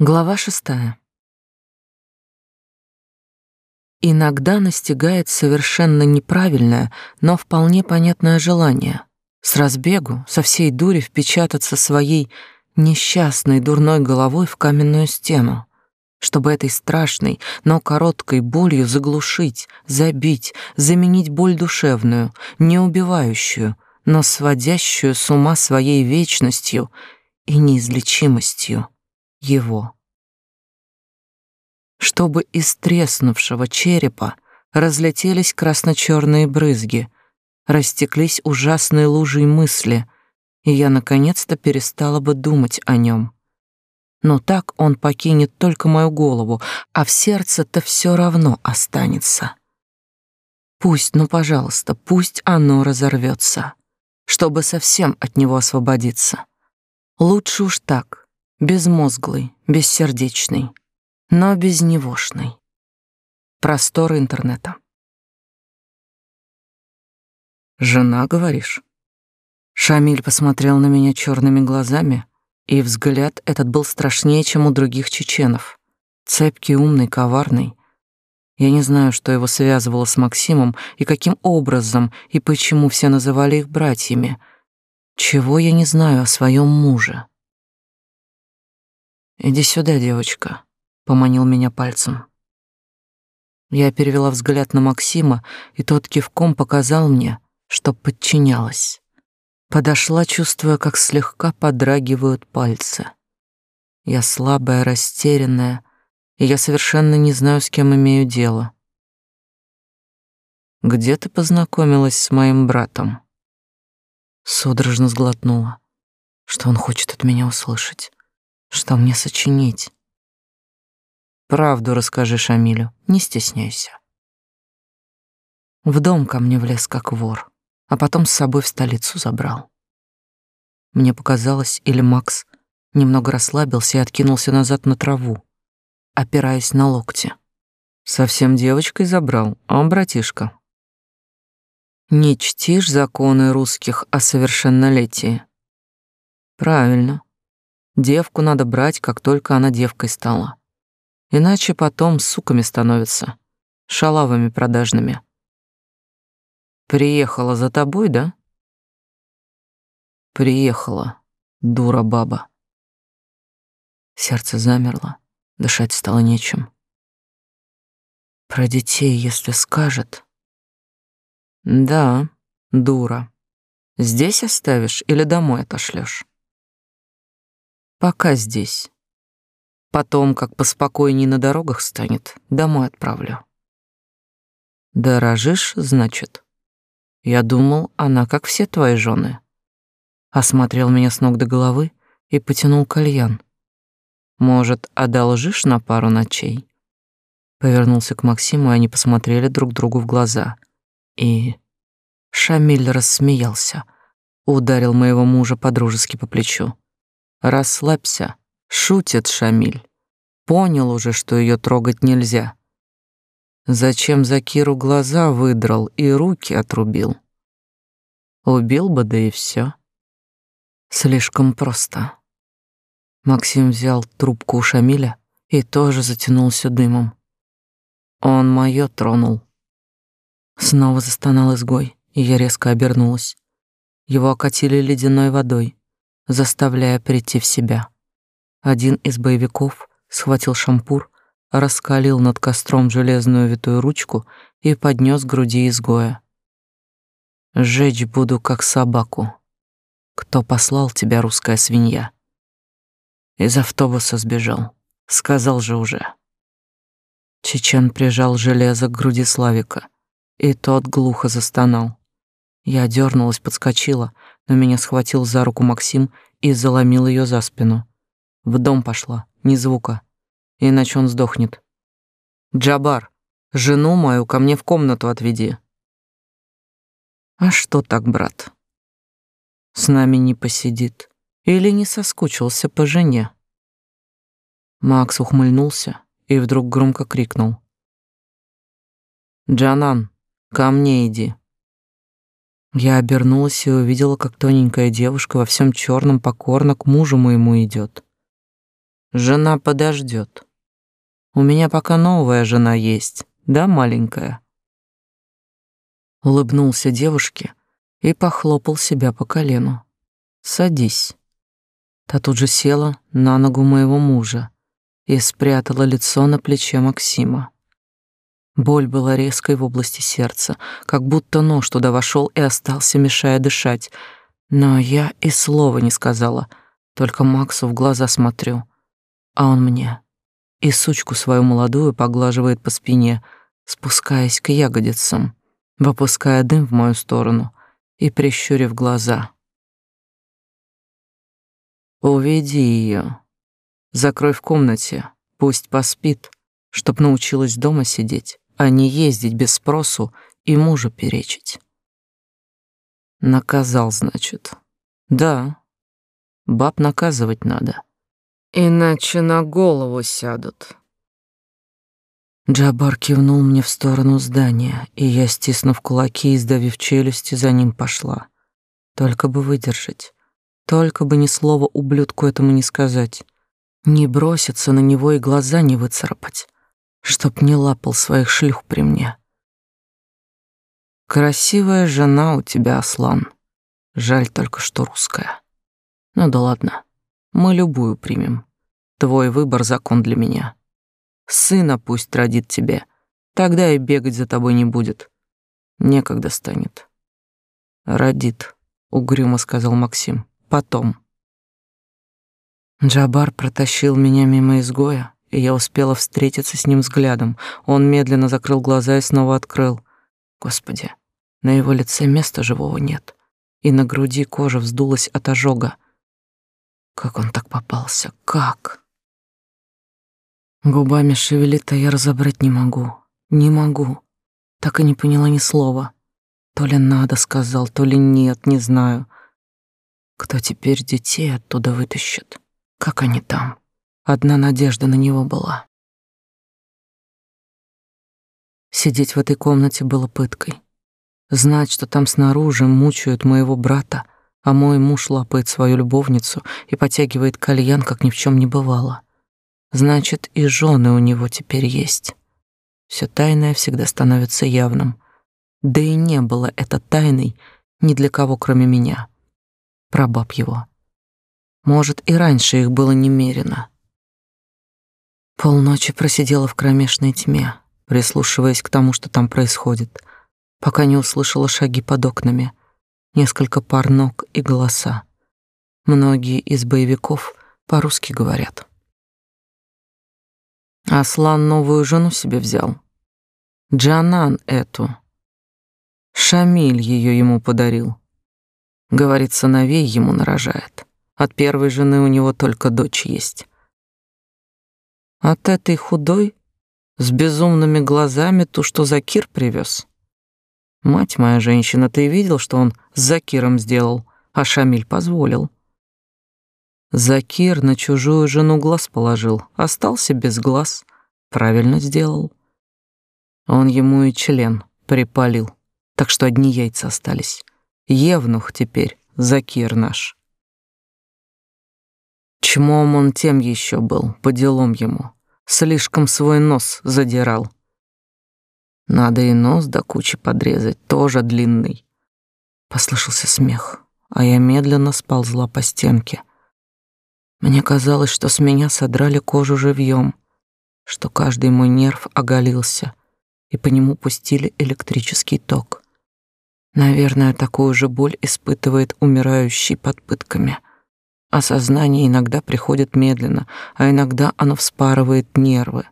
Глава шестая. Иногда настигает совершенно неправильное, но вполне понятное желание с разбегу, со всей дури впечататься своей несчастной дурной головой в каменную стену, чтобы этой страшной, но короткой болью заглушить, забить, заменить боль душевную, не убивающую, но сводящую с ума своей вечностью и неизлечимостью его. Чтобы из треснувшего черепа разлетелись красно-черные брызги, растеклись ужасные лужи мысли, и я наконец-то перестала бы думать о нем. Но так он покинет только мою голову, а в сердце-то все равно останется. Пусть, ну, пожалуйста, пусть оно разорвется, чтобы совсем от него освободиться. Лучше уж так, безмозглый, бессердечный, но безневошный. Просторы интернета. «Жена, говоришь?» Шамиль посмотрел на меня черными глазами, и взгляд этот был страшнее, чем у других чеченов. Цепкий, умный, коварный. Я не знаю, что его связывало с Максимом и каким образом и почему все называли их братьями. Чего я не знаю о своем муже. «Иди сюда, девочка», — поманил меня пальцем. Я перевела взгляд на Максима, и тот кивком показал мне, что подчинялась. Подошла, чувствуя, как слегка подрагивают пальцы. Я слабая, растерянная, и я совершенно не знаю, с кем имею дело. «Где ты познакомилась с моим братом?» Судорожно сглотнула. Что он хочет от меня услышать? Что мне сочинить? Правду расскажи Шамилю, не стесняйся. В дом ко мне влез как вор, а потом с собой в столицу забрал. Мне показалось, или Макс немного расслабился и откинулся назад на траву, опираясь на локти. Совсем девочкой забрал, а он братишка. Не чтишь законы русских о совершеннолетии? Правильно. Девку надо брать, как только она девкой стала. Иначе потом суками становятся, шалавами продажными. Приехала за тобой, да? Приехала, дура баба. Сердце замерло, дышать стало нечем. Про детей, если скажет. Да, дура. Здесь оставишь или домой отошлешь? Пока здесь. Потом, как поспокойней на дорогах станет, домой отправлю. Дорожишь, значит? Я думал, она как все твои жены. Осмотрел меня с ног до головы и потянул кальян. Может, одолжишь на пару ночей? Повернулся к Максиму, и они посмотрели друг другу в глаза. И Шамиль рассмеялся, ударил моего мужа подружески по плечу. Расслабься, шутит Шамиль. Понял уже, что ее трогать нельзя. Зачем за Киру глаза выдрал и руки отрубил? Убил бы, да и все. Слишком просто. Максим взял трубку у Шамиля и тоже затянулся дымом. Он моё тронул. Снова застонал изгой, и я резко обернулась. Его окатили ледяной водой заставляя прийти в себя. Один из боевиков схватил шампур, раскалил над костром железную витую ручку и поднес к груди изгоя. «Жечь буду, как собаку. Кто послал тебя, русская свинья?» Из автобуса сбежал. Сказал же уже. Чечен прижал железо к груди Славика, и тот глухо застонал. Я дернулась, подскочила, но меня схватил за руку Максим и заломил ее за спину. В дом пошла, ни звука, иначе он сдохнет. «Джабар, жену мою ко мне в комнату отведи». «А что так, брат? С нами не посидит или не соскучился по жене?» Макс ухмыльнулся и вдруг громко крикнул. «Джанан, ко мне иди». Я обернулась и увидела, как тоненькая девушка во всем черном покорно к мужу моему идет. Жена подождет. У меня пока новая жена есть, да, маленькая?» Улыбнулся девушке и похлопал себя по колену. «Садись». Та тут же села на ногу моего мужа и спрятала лицо на плече Максима. Боль была резкой в области сердца, как будто нож туда вошел и остался, мешая дышать. Но я и слова не сказала, только Максу в глаза смотрю, а он мне. И сучку свою молодую поглаживает по спине, спускаясь к ягодицам, выпуская дым в мою сторону и прищурив глаза. «Уведи ее, Закрой в комнате, пусть поспит, чтоб научилась дома сидеть, а не ездить без спросу и мужу перечить. Наказал, значит. Да, баб наказывать надо. Иначе на голову сядут. Джабар кивнул мне в сторону здания, и я, стиснув кулаки и сдавив челюсти, за ним пошла. Только бы выдержать. Только бы ни слова ублюдку этому не сказать. Не броситься на него и глаза не выцарапать, чтоб не лапал своих шлюх при мне. Красивая жена у тебя, Аслан. Жаль только, что русская. Ну да ладно, мы любую примем. Твой выбор — закон для меня. Сына пусть родит тебе, тогда и бегать за тобой не будет. Некогда станет. Родит, — угрюмо сказал Максим. Потом. Джабар протащил меня мимо изгоя, и я успела встретиться с ним взглядом. Он медленно закрыл глаза и снова открыл. Господи, на его лице места живого нет, и на груди кожа вздулась от ожога. Как он так попался? Как? Губами шевелит, а я разобрать не могу. Не могу. Так и не поняла ни слова. То ли надо сказал, то ли нет, не знаю. Кто теперь детей оттуда вытащит? Как они там? Одна надежда на него была. Сидеть в этой комнате было пыткой. Знать, что там снаружи мучают моего брата, а мой муж лапает свою любовницу и потягивает кальян, как ни в чем не бывало. Значит, и жены у него теперь есть. Все тайное всегда становится явным. Да и не было это тайной ни для кого, кроме меня. Прабаб его. Может, и раньше их было немерено. Полночи просидела в кромешной тьме, прислушиваясь к тому, что там происходит, пока не услышала шаги под окнами, несколько пар ног и голоса. Многие из боевиков по-русски говорят. Аслан новую жену себе взял. Джанан эту. Шамиль ее ему подарил. Говорит, сыновей ему нарожает. От первой жены у него только дочь есть. От этой худой, с безумными глазами, ту, что Закир привез. Мать моя женщина, ты видел, что он с Закиром сделал, а Шамиль позволил. Закир на чужую жену глаз положил, остался без глаз. Правильно сделал. Он ему и член припалил, так что одни яйца остались. Евнух теперь, Закир наш. Чмом он тем еще был, по делам ему. Слишком свой нос задирал. Надо и нос до кучи подрезать, тоже длинный. Послышался смех, а я медленно сползла по стенке. Мне казалось, что с меня содрали кожу живьем, что каждый мой нерв оголился, и по нему пустили электрический ток. Наверное, такую же боль испытывает умирающий под пытками. Осознание иногда приходит медленно, а иногда оно вспарывает нервы,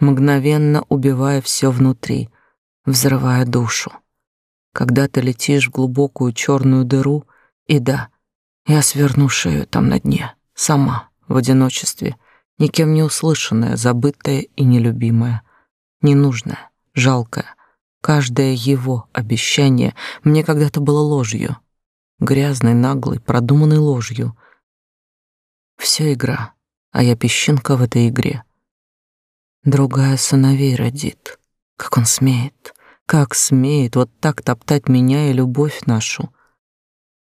мгновенно убивая все внутри, взрывая душу. Когда ты летишь в глубокую черную дыру, и да, я сверну шею там на дне, сама, в одиночестве, никем не услышанная, забытая и нелюбимая, ненужная, жалкая. Каждое его обещание мне когда-то было ложью, грязной, наглой, продуманной ложью — все игра, а я песчинка в этой игре. Другая сыновей родит. Как он смеет, как смеет вот так топтать меня и любовь нашу.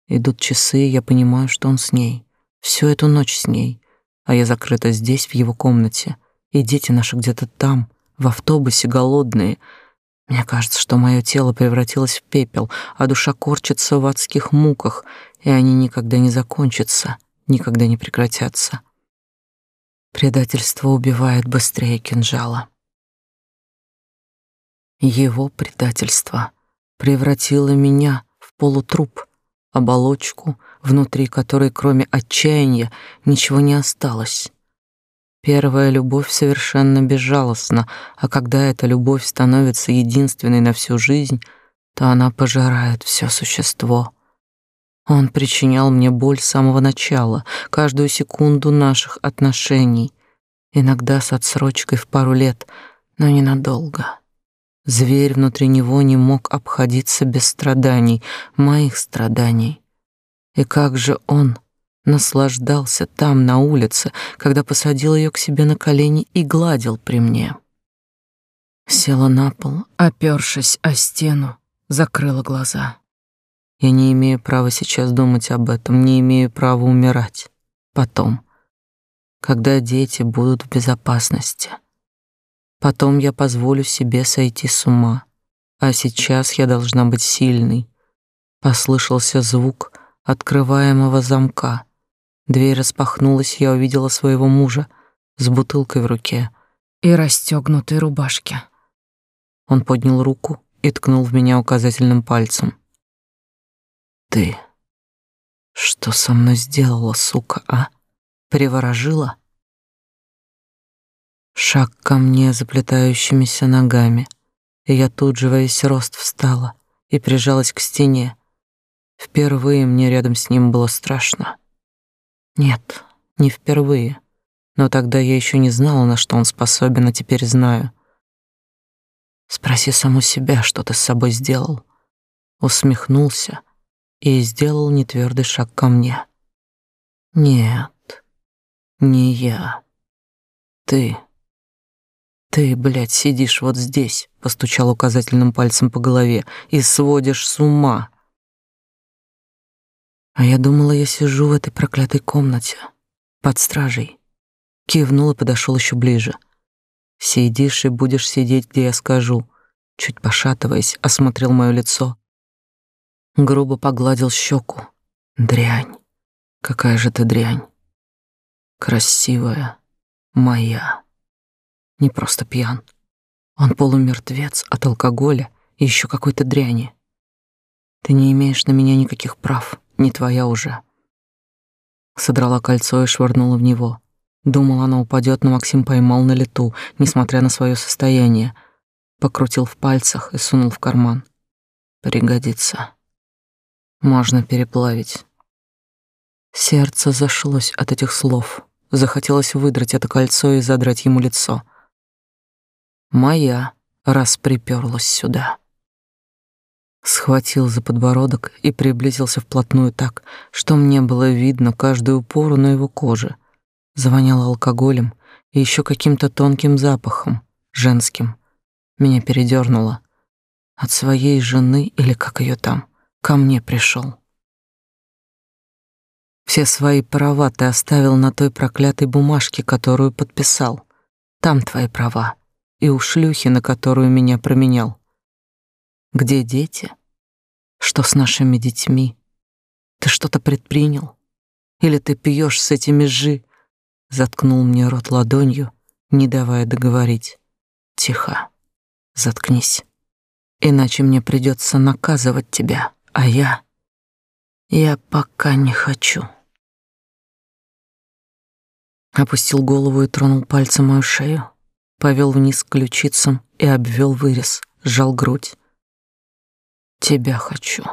Идут часы, я понимаю, что он с ней. Всю эту ночь с ней. а я закрыта здесь, в его комнате, и дети наши где-то там, в автобусе, голодные. Мне кажется, что мое тело превратилось в пепел, а душа корчится в адских муках, и они никогда не закончатся, никогда не прекратятся. Предательство убивает быстрее кинжала. Его предательство превратило меня в полутруп, оболочку, внутри которой кроме отчаяния ничего не осталось. Первая любовь совершенно безжалостна, а когда эта любовь становится единственной на всю жизнь, то она пожирает все существо. Он причинял мне боль с самого начала, каждую секунду наших отношений, иногда с отсрочкой в пару лет, но ненадолго. Зверь внутри него не мог обходиться без страданий, моих страданий. И как же он наслаждался там, на улице, когда посадил ее к себе на колени и гладил при мне. Села на пол, опёршись о стену, закрыла глаза. Я не имею права сейчас думать об этом, не имею права умирать. Потом, когда дети будут в безопасности. Потом я позволю себе сойти с ума. А сейчас я должна быть сильной. Послышался звук открываемого замка. Дверь распахнулась, я увидела своего мужа с бутылкой в руке и расстегнутой рубашке. Он поднял руку и ткнул в меня указательным пальцем. Ты что со мной сделала, сука, а? Приворожила? Шаг ко мне заплетающимися ногами, и я тут же во весь рост встала и прижалась к стене. Впервые мне рядом с ним было страшно. Нет, не впервые. Но тогда я еще не знала, на что он способен, а теперь знаю. Спроси саму себя, что ты с собой сделал. Усмехнулся и сделал нетвердый шаг ко мне. Нет, не я. Ты. Ты, блядь, сидишь вот здесь, постучал указательным пальцем по голове, и сводишь с ума. А я думала, я сижу в этой проклятой комнате под стражей. Кивнул и подошел еще ближе. Сидишь и будешь сидеть, где я скажу. Чуть пошатываясь, осмотрел мое лицо. Грубо погладил щеку. Дрянь. Какая же ты дрянь. Красивая. Моя. Не просто пьян. Он полумертвец от алкоголя и еще какой-то дряни. Ты не имеешь на меня никаких прав не твоя уже. Содрала кольцо и швырнула в него. Думала, оно упадет, но Максим поймал на лету, несмотря на свое состояние. Покрутил в пальцах и сунул в карман. Пригодится. Можно переплавить. Сердце зашлось от этих слов. Захотелось выдрать это кольцо и задрать ему лицо. Моя раз приперлась сюда схватил за подбородок и приблизился вплотную так, что мне было видно каждую пору на его коже. Завоняло алкоголем и еще каким-то тонким запахом, женским. Меня передернуло. От своей жены, или как ее там, ко мне пришел. Все свои права ты оставил на той проклятой бумажке, которую подписал. Там твои права. И у шлюхи, на которую меня променял. Где дети? Что с нашими детьми? Ты что-то предпринял? Или ты пьешь с этими жи? Заткнул мне рот ладонью, не давая договорить. Тихо. Заткнись. Иначе мне придется наказывать тебя, а я... Я пока не хочу. Опустил голову и тронул пальцем мою шею, повел вниз к ключицам и обвел вырез, сжал грудь. Тебя хочу.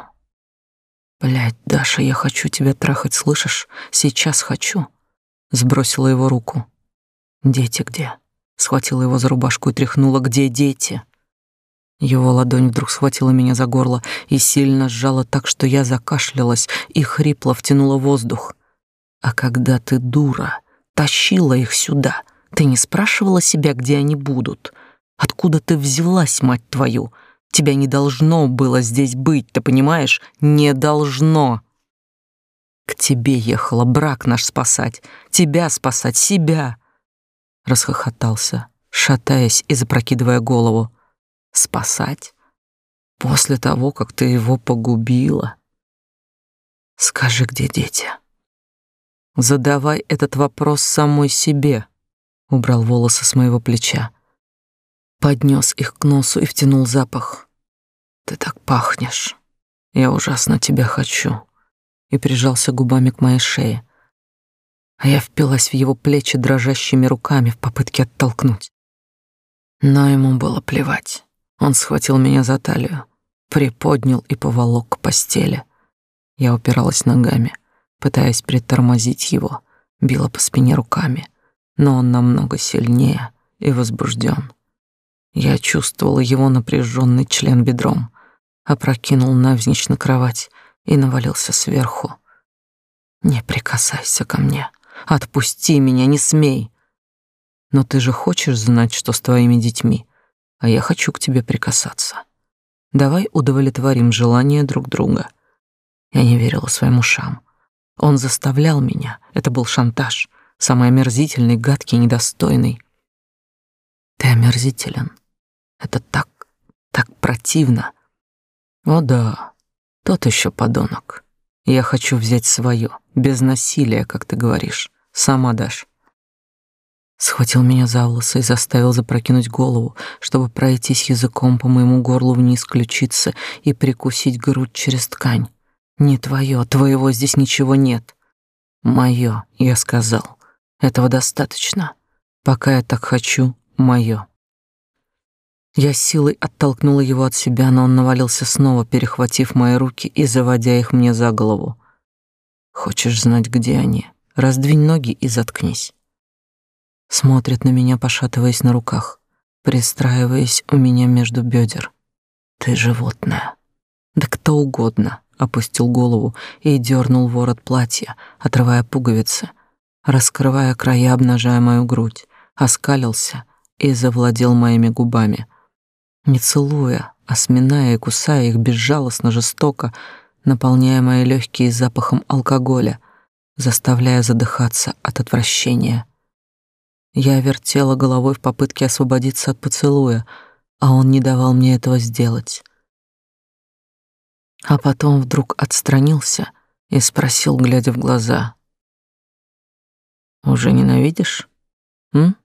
Блядь, Даша, я хочу тебя трахать, слышишь? Сейчас хочу. Сбросила его руку. Дети где? Схватила его за рубашку и тряхнула. Где дети? Его ладонь вдруг схватила меня за горло и сильно сжала так, что я закашлялась и хрипло втянула воздух. А когда ты, дура, тащила их сюда, ты не спрашивала себя, где они будут? Откуда ты взялась, мать твою? Тебя не должно было здесь быть, ты понимаешь? Не должно. К тебе ехала брак наш спасать, тебя спасать, себя. Расхохотался, шатаясь и запрокидывая голову. Спасать? После того, как ты его погубила? Скажи, где дети? Задавай этот вопрос самой себе. Убрал волосы с моего плеча. Поднес их к носу и втянул запах. Ты так пахнешь. Я ужасно тебя хочу. И прижался губами к моей шее. А я впилась в его плечи дрожащими руками в попытке оттолкнуть. Но ему было плевать. Он схватил меня за талию, приподнял и поволок к постели. Я упиралась ногами, пытаясь притормозить его, била по спине руками, но он намного сильнее и возбужден. Я чувствовала его напряженный член бедром, опрокинул навзничь на кровать и навалился сверху. «Не прикасайся ко мне, отпусти меня, не смей!» «Но ты же хочешь знать, что с твоими детьми, а я хочу к тебе прикасаться. Давай удовлетворим желание друг друга». Я не верила своим ушам. Он заставлял меня, это был шантаж, самый омерзительный, гадкий, недостойный. Ты омерзителен. Это так, так противно. О да, тот еще подонок. Я хочу взять свое, без насилия, как ты говоришь. Сама дашь. Схватил меня за волосы и заставил запрокинуть голову, чтобы пройтись языком по моему горлу вниз ключицы и прикусить грудь через ткань. Не твое, твоего здесь ничего нет. Мое, я сказал. Этого достаточно. Пока я так хочу, мое. Я силой оттолкнула его от себя, но он навалился снова, перехватив мои руки и заводя их мне за голову. Хочешь знать, где они? Раздвинь ноги и заткнись. Смотрит на меня, пошатываясь на руках, пристраиваясь у меня между бедер. Ты животное. Да кто угодно. Опустил голову и дернул ворот платья, отрывая пуговицы, раскрывая края, обнажая мою грудь, оскалился и завладел моими губами — не целуя, а сминая и кусая их безжалостно, жестоко, наполняя мои легкие запахом алкоголя, заставляя задыхаться от отвращения. Я вертела головой в попытке освободиться от поцелуя, а он не давал мне этого сделать. А потом вдруг отстранился и спросил, глядя в глаза: "Уже ненавидишь? М?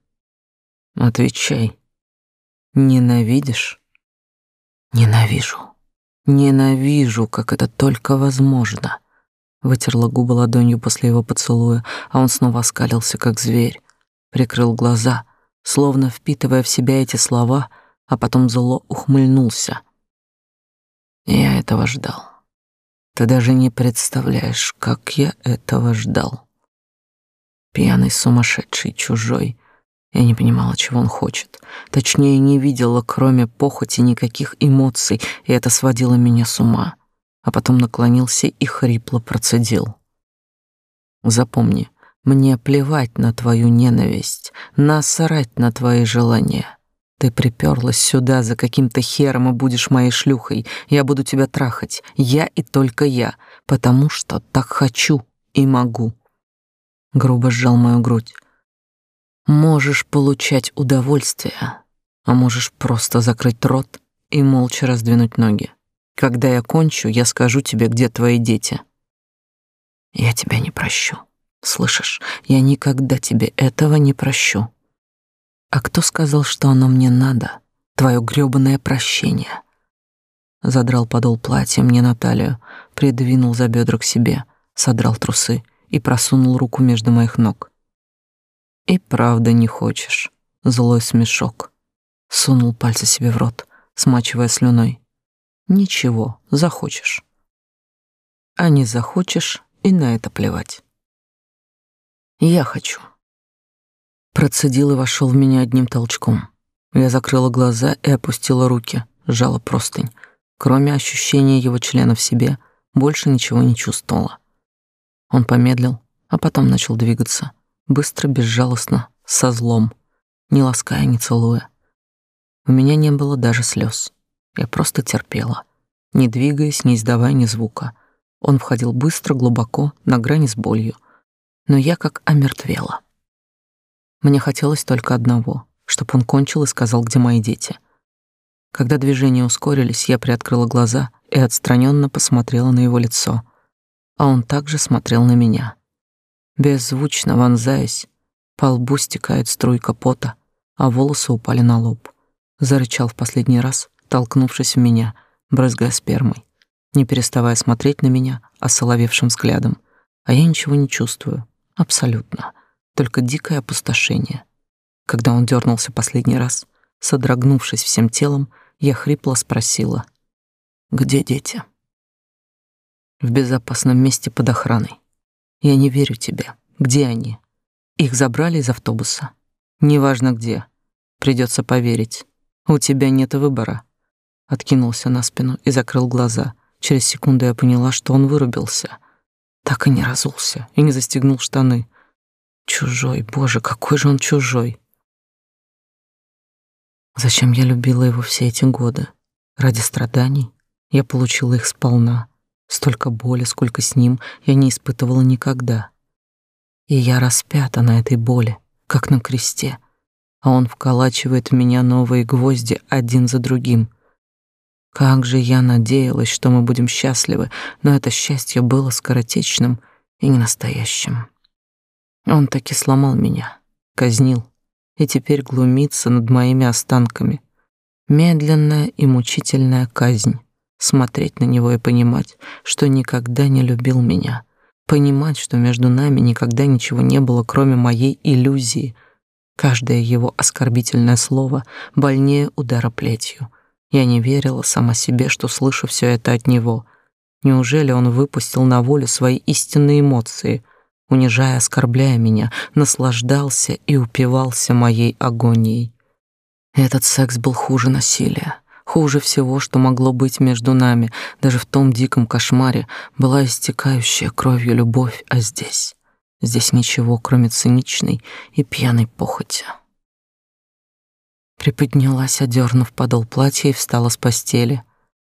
Отвечай". Ненавидишь? Ненавижу. Ненавижу, как это только возможно. Вытерла губы ладонью после его поцелуя, а он снова оскалился, как зверь. Прикрыл глаза, словно впитывая в себя эти слова, а потом зло ухмыльнулся. Я этого ждал. Ты даже не представляешь, как я этого ждал. Пьяный, сумасшедший, чужой, я не понимала, чего он хочет. Точнее, не видела, кроме похоти, никаких эмоций, и это сводило меня с ума. А потом наклонился и хрипло процедил. «Запомни, мне плевать на твою ненависть, насрать на твои желания. Ты приперлась сюда за каким-то хером и будешь моей шлюхой. Я буду тебя трахать, я и только я, потому что так хочу и могу». Грубо сжал мою грудь. Можешь получать удовольствие, а можешь просто закрыть рот и молча раздвинуть ноги. Когда я кончу, я скажу тебе, где твои дети. Я тебя не прощу. Слышишь? Я никогда тебе этого не прощу. А кто сказал, что оно мне надо? Твое грёбаное прощение. Задрал подол платья мне на талию, придвинул за бедра к себе, содрал трусы и просунул руку между моих ног. И правда не хочешь. Злой смешок. Сунул пальцы себе в рот, смачивая слюной. Ничего, захочешь. А не захочешь, и на это плевать. Я хочу. Процедил и вошел в меня одним толчком. Я закрыла глаза и опустила руки, сжала простынь. Кроме ощущения его члена в себе, больше ничего не чувствовала. Он помедлил, а потом начал двигаться, быстро, безжалостно, со злом, не лаская, не целуя. У меня не было даже слез. Я просто терпела, не двигаясь, не издавая ни звука, Он входил быстро, глубоко, на грани с болью. Но я как омертвела. Мне хотелось только одного, чтобы он кончил и сказал, где мои дети. Когда движения ускорились, я приоткрыла глаза и отстраненно посмотрела на его лицо. А он также смотрел на меня. Беззвучно вонзаясь, по лбу стекает струйка пота, а волосы упали на лоб. Зарычал в последний раз, толкнувшись в меня, брызгая спермой, не переставая смотреть на меня осоловевшим взглядом. А я ничего не чувствую. Абсолютно. Только дикое опустошение. Когда он дернулся последний раз, содрогнувшись всем телом, я хрипло спросила: "Где дети?" В безопасном месте под охраной. Я не верю тебе. Где они? Их забрали из автобуса. Неважно где. Придется поверить. У тебя нет выбора. Откинулся на спину и закрыл глаза. Через секунду я поняла, что он вырубился. Так и не разулся и не застегнул штаны. Чужой, боже, какой же он чужой. Зачем я любила его все эти годы? Ради страданий? Я получила их сполна. Столько боли, сколько с ним я не испытывала никогда. И я распята на этой боли, как на кресте, а он вколачивает в меня новые гвозди один за другим. Как же я надеялась, что мы будем счастливы, но это счастье было скоротечным и ненастоящим. Он таки сломал меня, казнил, и теперь глумится над моими останками. Медленная и мучительная казнь смотреть на него и понимать, что никогда не любил меня, понимать, что между нами никогда ничего не было, кроме моей иллюзии. Каждое его оскорбительное слово больнее удара плетью. Я не верила сама себе, что слышу все это от него. Неужели он выпустил на волю свои истинные эмоции, унижая, оскорбляя меня, наслаждался и упивался моей агонией? Этот секс был хуже насилия. Хуже всего, что могло быть между нами, даже в том диком кошмаре, была истекающая кровью любовь, а здесь... Здесь ничего, кроме циничной и пьяной похоти. Приподнялась, одернув подол платья и встала с постели.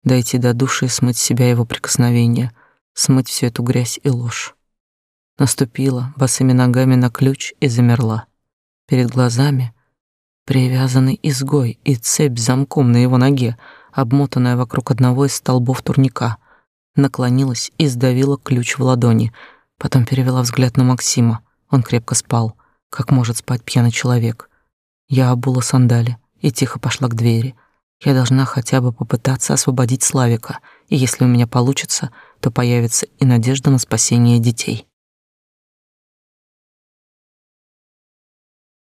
Дойти до души и смыть с себя его прикосновения, смыть всю эту грязь и ложь. Наступила босыми ногами на ключ и замерла. Перед глазами Привязанный изгой и цепь с замком на его ноге, обмотанная вокруг одного из столбов турника. Наклонилась и сдавила ключ в ладони, потом перевела взгляд на Максима. Он крепко спал, как может спать пьяный человек. Я обула сандали и тихо пошла к двери. Я должна хотя бы попытаться освободить Славика, и если у меня получится, то появится и надежда на спасение детей.